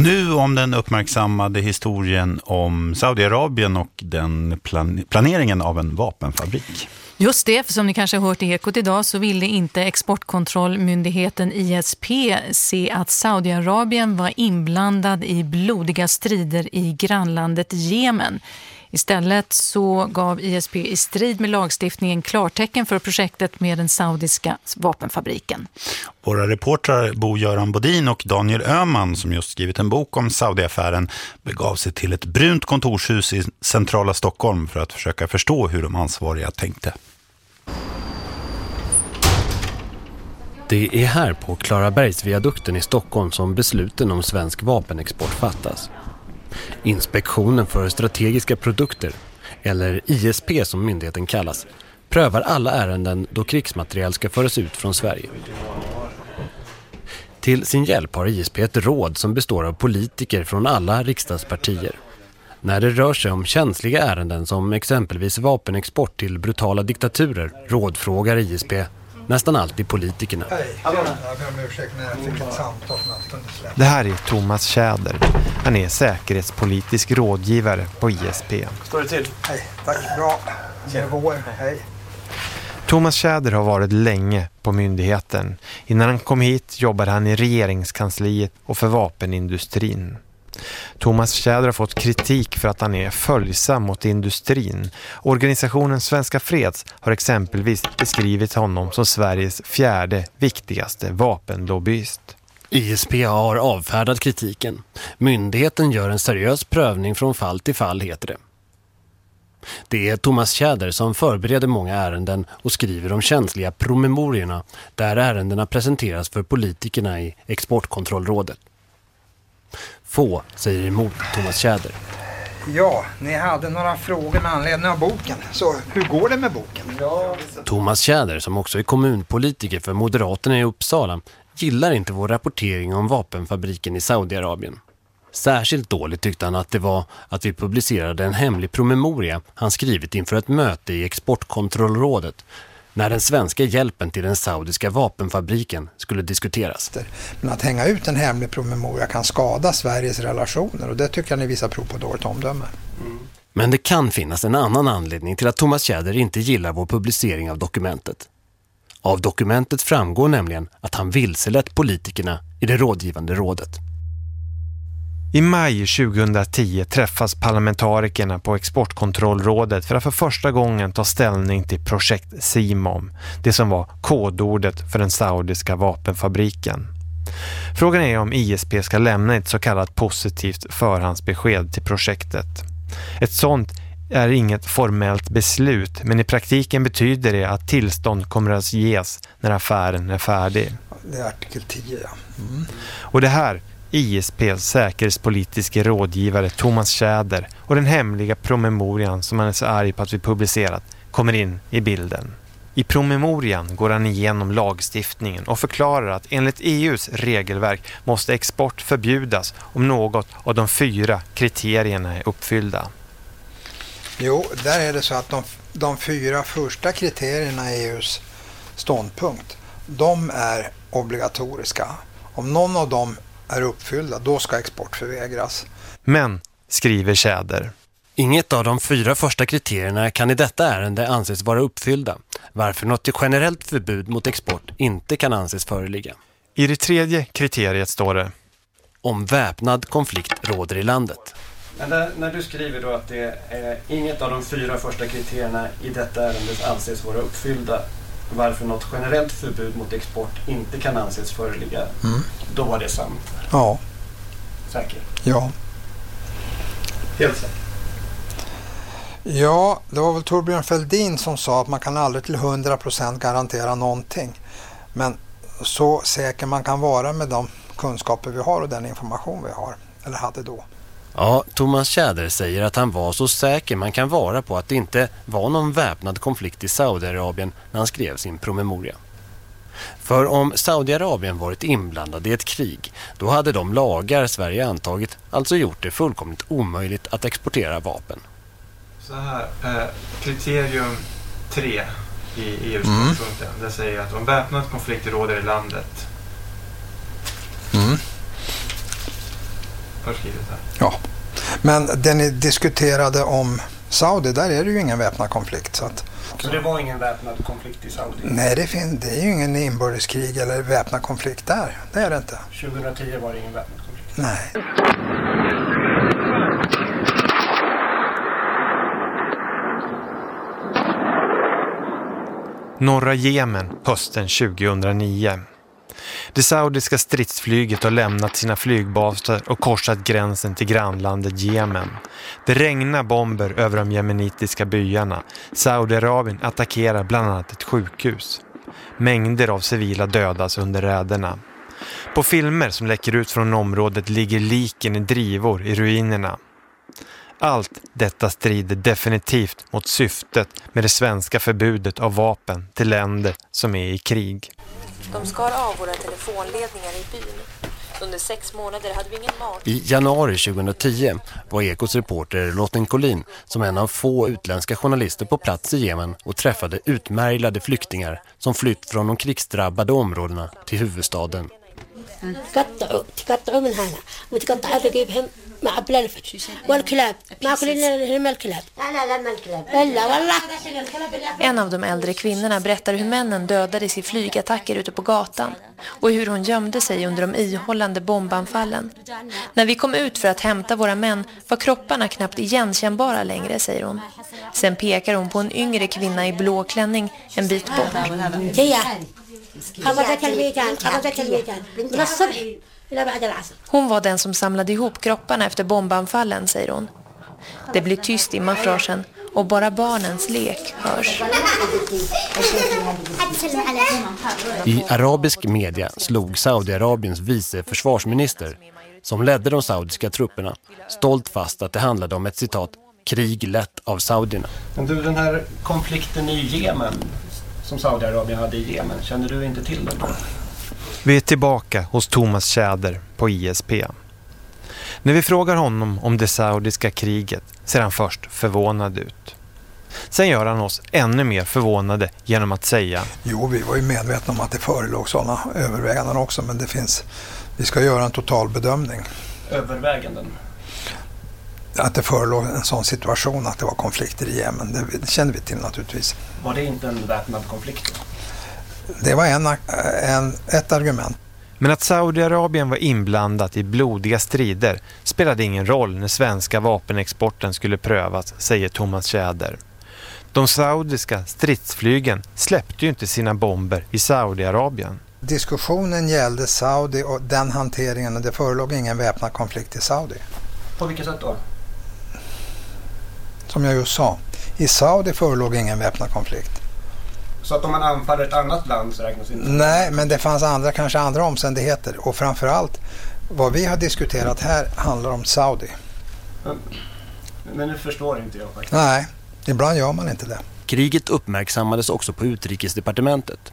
Och nu om den uppmärksammade historien om Saudiarabien och den plan planeringen av en vapenfabrik. Just det, för som ni kanske har hört i Ekot idag så ville inte exportkontrollmyndigheten ISP se att Saudiarabien var inblandad i blodiga strider i grannlandet Jemen. Istället så gav ISP i strid med lagstiftningen klartecken för projektet med den saudiska vapenfabriken. Våra reportrar Bo-Göran Bodin och Daniel Öman som just skrivit en bok om Saudiaffären begav sig till ett brunt kontorshus i centrala Stockholm för att försöka förstå hur de ansvariga tänkte. Det är här på Klarabergsviadukten i Stockholm som besluten om svensk vapenexport fattas. Inspektionen för strategiska produkter, eller ISP som myndigheten kallas, prövar alla ärenden då krigsmateriel ska föras ut från Sverige. Till sin hjälp har ISP ett råd som består av politiker från alla riksdagspartier. När det rör sig om känsliga ärenden som exempelvis vapenexport till brutala diktaturer rådfrågar ISP nästan alltid politikerna. Det här är Thomas Tjäder. Han är säkerhetspolitisk rådgivare på ISP. Står det till? Hej, tack. Bra. Nivåer. Hej. Thomas Tjäder har varit länge på myndigheten. Innan han kom hit jobbade han i regeringskansliet och för vapenindustrin. Thomas Tjäder har fått kritik för att han är följsam mot industrin. Organisationen Svenska Freds har exempelvis beskrivit honom som Sveriges fjärde viktigaste vapenlobbyist. ISP har avfärdat kritiken. Myndigheten gör en seriös prövning från fall till fall, heter det. Det är Thomas Tjäder som förbereder många ärenden och skriver de känsliga promemorierna där ärendena presenteras för politikerna i Exportkontrollrådet. Få säger emot Thomas Tjäder. Ja, ni hade några frågor med anledning av boken. Så hur går det med boken? Ja. Thomas Tjäder, som också är kommunpolitiker för Moderaterna i Uppsala, gillar inte vår rapportering om vapenfabriken i Saudiarabien. Särskilt dåligt tyckte han att det var att vi publicerade en hemlig promemoria han skrivit inför ett möte i Exportkontrollrådet när den svenska hjälpen till den saudiska vapenfabriken skulle diskuteras. Men att hänga ut en hemlig promemoria kan skada Sveriges relationer och det tycker jag ni visar prov på dåligt omdöme. Mm. Men det kan finnas en annan anledning till att Thomas Tjäder inte gillar vår publicering av dokumentet. Av dokumentet framgår nämligen att han vilselett politikerna i det rådgivande rådet. I maj 2010 träffas parlamentarikerna på Exportkontrollrådet för att för första gången ta ställning till projekt Simom, det som var kodordet för den saudiska vapenfabriken. Frågan är om ISP ska lämna ett så kallat positivt förhandsbesked till projektet. Ett sådant är inget formellt beslut men i praktiken betyder det att tillstånd kommer att ges när affären är färdig. Det är artikel 10, ja. Mm. Och det här ISPs säkerhetspolitiska rådgivare Thomas Tjäder och den hemliga promemorian som han är så arg på att vi publicerat kommer in i bilden. I promemorian går han igenom lagstiftningen och förklarar att enligt EUs regelverk måste export förbjudas om något av de fyra kriterierna är uppfyllda. Jo, där är det så att de, de fyra första kriterierna i EUs ståndpunkt, de är obligatoriska. Om någon av dem är uppfyllda, då ska export förvägras. Men, skriver Tjäder, Inget av de fyra första kriterierna kan i detta ärende anses vara uppfyllda, varför något generellt förbud mot export inte kan anses föreligga. I det tredje kriteriet står det Om väpnad konflikt råder i landet. Där, när du skriver då att det är inget av de fyra första kriterierna i detta ärende anses vara uppfyllda, varför något generellt förbud mot export inte kan anses föreligga, mm. då var det sant? Ja. Säker? Ja. Helt säker? Ja, det var väl Torbjörn Fälldin som sa att man kan aldrig till 100% garantera någonting. Men så säker man kan vara med de kunskaper vi har och den information vi har, eller hade då. Ja, Thomas Tjäder säger att han var så säker man kan vara på att det inte var någon väpnad konflikt i Saudiarabien när han skrev sin promemoria. För om Saudiarabien varit inblandad i ett krig, då hade de lagar Sverige antagit alltså gjort det fullkomligt omöjligt att exportera vapen. Så här, eh, kriterium 3 i EU-ståndpunkten, mm. det säger att om väpnad konflikt råder i landet. Mm. Har skrivit här. Ja, men det ni diskuterade om Saudi, där är det ju ingen väpnad konflikt. Så att så det var ingen väpnad konflikt i Saudi? Nej, det, finns, det är ju ingen inbördeskrig eller väpnad konflikt där. Det är det inte. 2010 var det ingen väpnad konflikt? Nej. Norra Jemen hösten 2009. Det saudiska stridsflyget har lämnat sina flygbaser och korsat gränsen till grannlandet Jemen. Det regnar bomber över de jemenitiska byarna. Saudiarabien attackerar bland annat ett sjukhus. Mängder av civila dödas under räderna. På filmer som läcker ut från området ligger liken i drivor i ruinerna. Allt detta strider definitivt mot syftet med det svenska förbudet av vapen till länder som är i krig. De skar av våra telefonledningar i byn. Under sex månader hade vi ingen mat. I januari 2010 var Ekos reporter Lotten Collin som en av få utländska journalister på plats i Jemen och träffade utmärglade flyktingar som flytt från de krigsdrabbade områdena till huvudstaden. Mm. مع بلالفت والكلاب ناكل لنا الكلاب لا لا لا الكلاب لا والله En av de äldre kvinnorna berättar hur männen dödades i flygattacker ute på gatan och hur hon gömde sig under de ihållande bombanfallen. När vi kom ut för att hämta våra män var kropparna knappt igenkännbara längre, säger hon. Sen pekar hon på en yngre kvinna i blå klänning en bit bort. Hon var den som samlade ihop kropparna efter bombanfallen, säger hon. Det blir tyst i maffragen och bara barnens lek hörs. I arabisk media slog Saudiarabiens vice försvarsminister som ledde de saudiska trupperna stolt fast att det handlade om ett citat krig lett av saudierna. Men du, den här konflikten i Jemen som Saudiarabien hade i Jemen, kände du inte till den då? Vi är tillbaka hos Thomas Tjäder på ISP. När vi frågar honom om det saudiska kriget ser han först förvånad ut. Sen gör han oss ännu mer förvånade genom att säga Jo, vi var ju medvetna om att det förelåg sådana överväganden också men det finns, vi ska göra en total bedömning. Överväganden? Att det förelåg en sån situation att det var konflikter i Jemen, det, det kände vi till naturligtvis. Var det inte en väpnad konflikt då? Det var en, en, ett argument. Men att Saudiarabien var inblandat i blodiga strider spelade ingen roll när svenska vapenexporten skulle prövas, säger Thomas Tjäder. De saudiska stridsflygen släppte ju inte sina bomber i Saudiarabien. Diskussionen gällde Saudi och den hanteringen och det förelåg ingen väpnad konflikt i Saudi. På vilket sätt då? Som jag just sa, i Saudi förelåg ingen väpnad konflikt. Så att om man anfaller ett annat land så räknas inte Nej, men det fanns andra, kanske andra omständigheter. Och framförallt, vad vi har diskuterat här handlar om Saudi. Men, men nu förstår inte jag faktiskt. Nej, ibland gör man inte det. Kriget uppmärksammades också på utrikesdepartementet.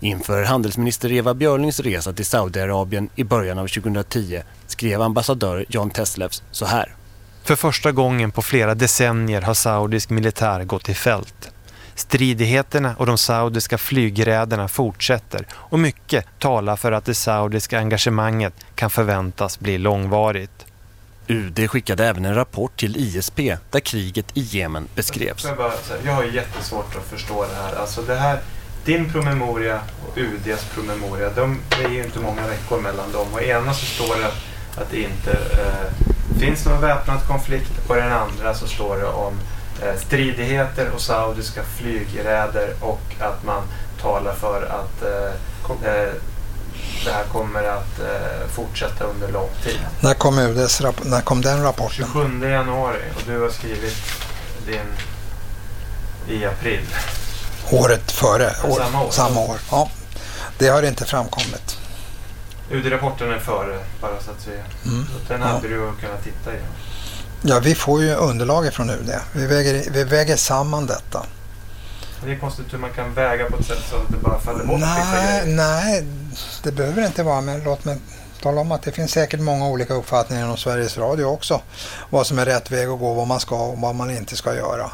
Inför handelsminister Eva Björlings resa till Saudiarabien i början av 2010 skrev ambassadör John Teslevs så här. För första gången på flera decennier har saudisk militär gått i fält. Stridigheterna och de saudiska flygräderna fortsätter och mycket talar för att det saudiska engagemanget kan förväntas bli långvarigt. UD skickade även en rapport till ISP där kriget i Jemen beskrevs. Jag, bara, jag har jättesvårt att förstå det här. Alltså det här din promemoria och UDs promemoria, de, det är ju inte många veckor mellan dem. Och ena så står det att det inte eh, finns någon väpnad konflikt och den andra så står det om Eh, stridigheter och saudiska flygräder och att man talar för att eh, eh, det här kommer att fortsätta under lång tid. När kom, UDs, när kom den rapporten? 27 januari och du har skrivit din i april. Året före? År, samma år. Samma år. Ja, det har inte framkommit. UD-rapporten är före, bara så att vi... Mm. Så den hade du kunnat titta i. Ja, vi får ju underlag från UD. Vi väger, vi väger samman detta. Det är konstigt hur man kan väga på ett sätt så att det bara faller bort Nej, nej, det behöver det inte vara. Men låt mig tala om att det finns säkert många olika uppfattningar inom Sveriges Radio också. Vad som är rätt väg att gå, vad man ska och vad man inte ska göra.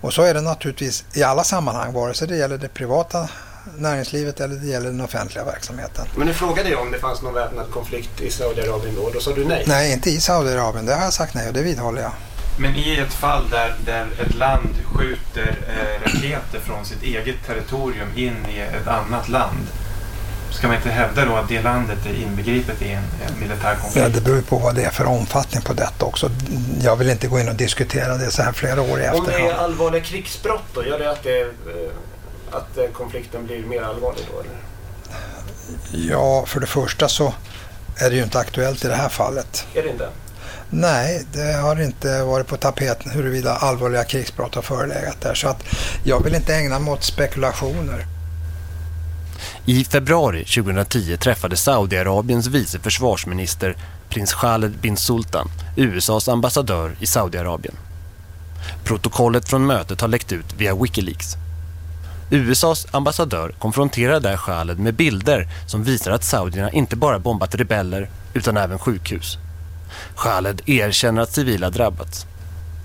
Och så är det naturligtvis i alla sammanhang, vare sig det gäller det privata näringslivet eller det gäller den offentliga verksamheten. Men nu frågade jag om det fanns någon väpnad konflikt i Saudiarabien då. Då sa du nej. Nej, inte i Saudiarabien. Det har jag sagt nej och det vidhåller jag. Men i ett fall där, där ett land skjuter eh, raketer från sitt eget territorium in i ett annat land. Ska man inte hävda då att det landet är inbegripet i en, en militär Ja, konflikt? det beror på vad det är för omfattning på detta också. Jag vill inte gå in och diskutera det så här flera år i Om det är efterhand. allvarliga krigsbrott då, gör det att, det, eh, att eh, konflikten blir mer allvarlig då? Eller? Ja, för det första så är det ju inte aktuellt i det här fallet. Är det inte? Nej, det har inte varit på tapeten huruvida allvarliga krigsbrott har förelegat där. Så att jag vill inte ägna mig åt spekulationer. I februari 2010 träffade Saudiarabiens vice försvarsminister prins Khaled bin Sultan USAs ambassadör i Saudiarabien. Protokollet från mötet har läckt ut via Wikileaks. USAs ambassadör konfronterar där Khaled med bilder som visar att saudierna inte bara bombat rebeller utan även sjukhus. Khaled erkänner att civila drabbats.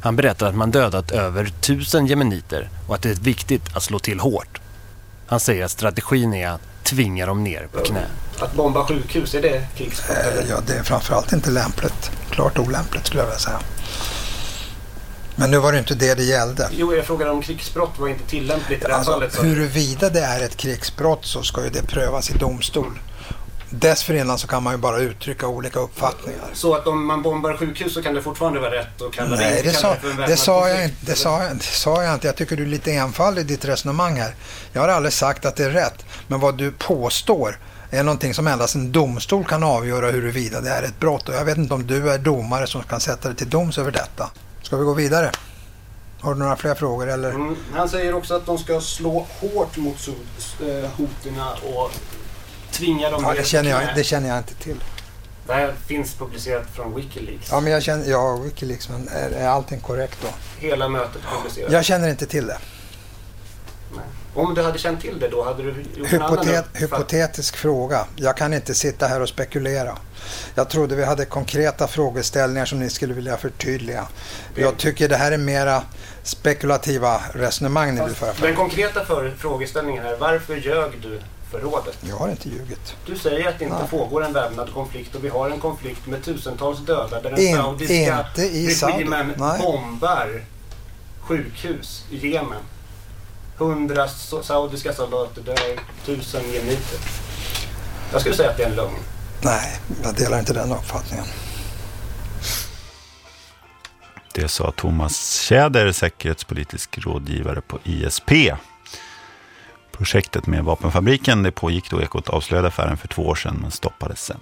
Han berättar att man dödat över tusen jemeniter och att det är viktigt att slå till hårt. Han säger att strategin är att tvinga dem ner på knä. Att bomba sjukhus, är det krigsbrott? Eh? Ja, det är framförallt inte lämpligt. Klart olämpligt skulle jag vilja säga. Men nu var det inte det det gällde. Jo, jag frågar om krigsbrott var inte tillämpligt i det här Alltså, fallet. Så. huruvida det är ett krigsbrott så ska ju det prövas i domstol. Dessförinnan så kan man ju bara uttrycka olika uppfattningar. så att om man bombar sjukhus så kan det fortfarande vara rätt att kalla Nej, det, det sa, det, väpnad sa jag, konflikt, inte, det, eller? sa, jag, det sa jag inte. Jag tycker du är lite enfaldig i ditt resonemang här. Jag har aldrig sagt att det är rätt. Men vad du påstår är någonting som endast en domstol kan avgöra huruvida det är ett brott. Och jag vet inte om du är domare som kan sätta dig till doms över detta. Ska vi gå vidare? Har du några fler frågor eller? Mm, han säger också att de ska slå hårt mot so- eh, hoterna och tvinga dem Ja, det, känner jag, det känner jag inte till. Det här finns publicerat från Wikileaks. Ja, men jag känner, ja, Wikileaks, men är, är allting korrekt då? Hela mötet publicerat. Jag känner inte till det. Nej. Om du hade känt till det då, hade du gjort en annan Hypotet, hypotetisk fråga. Jag kan inte sitta här och spekulera. Jag trodde vi hade konkreta frågeställningar som ni skulle vilja förtydliga. Jag tycker det här är mera spekulativa resonemang ni vill föra Den fram. konkreta för, frågeställningen här, varför ljög du för rådet? Jag har inte ljugit. Du säger att det inte Nej. pågår en väpnad konflikt och vi har en konflikt med tusentals döda där den In- saudiska Saudi. regimen bombar sjukhus i Jemen. Hundra so- saudiska soldater dör, tusen jemeniter. Jag skulle säga att det är en lögn. Nej, jag delar inte den uppfattningen. Det sa Thomas Tjäder, säkerhetspolitisk rådgivare på ISP. Projektet med vapenfabriken det pågick då Ekot avslöjade affären för två år sedan men stoppades sen.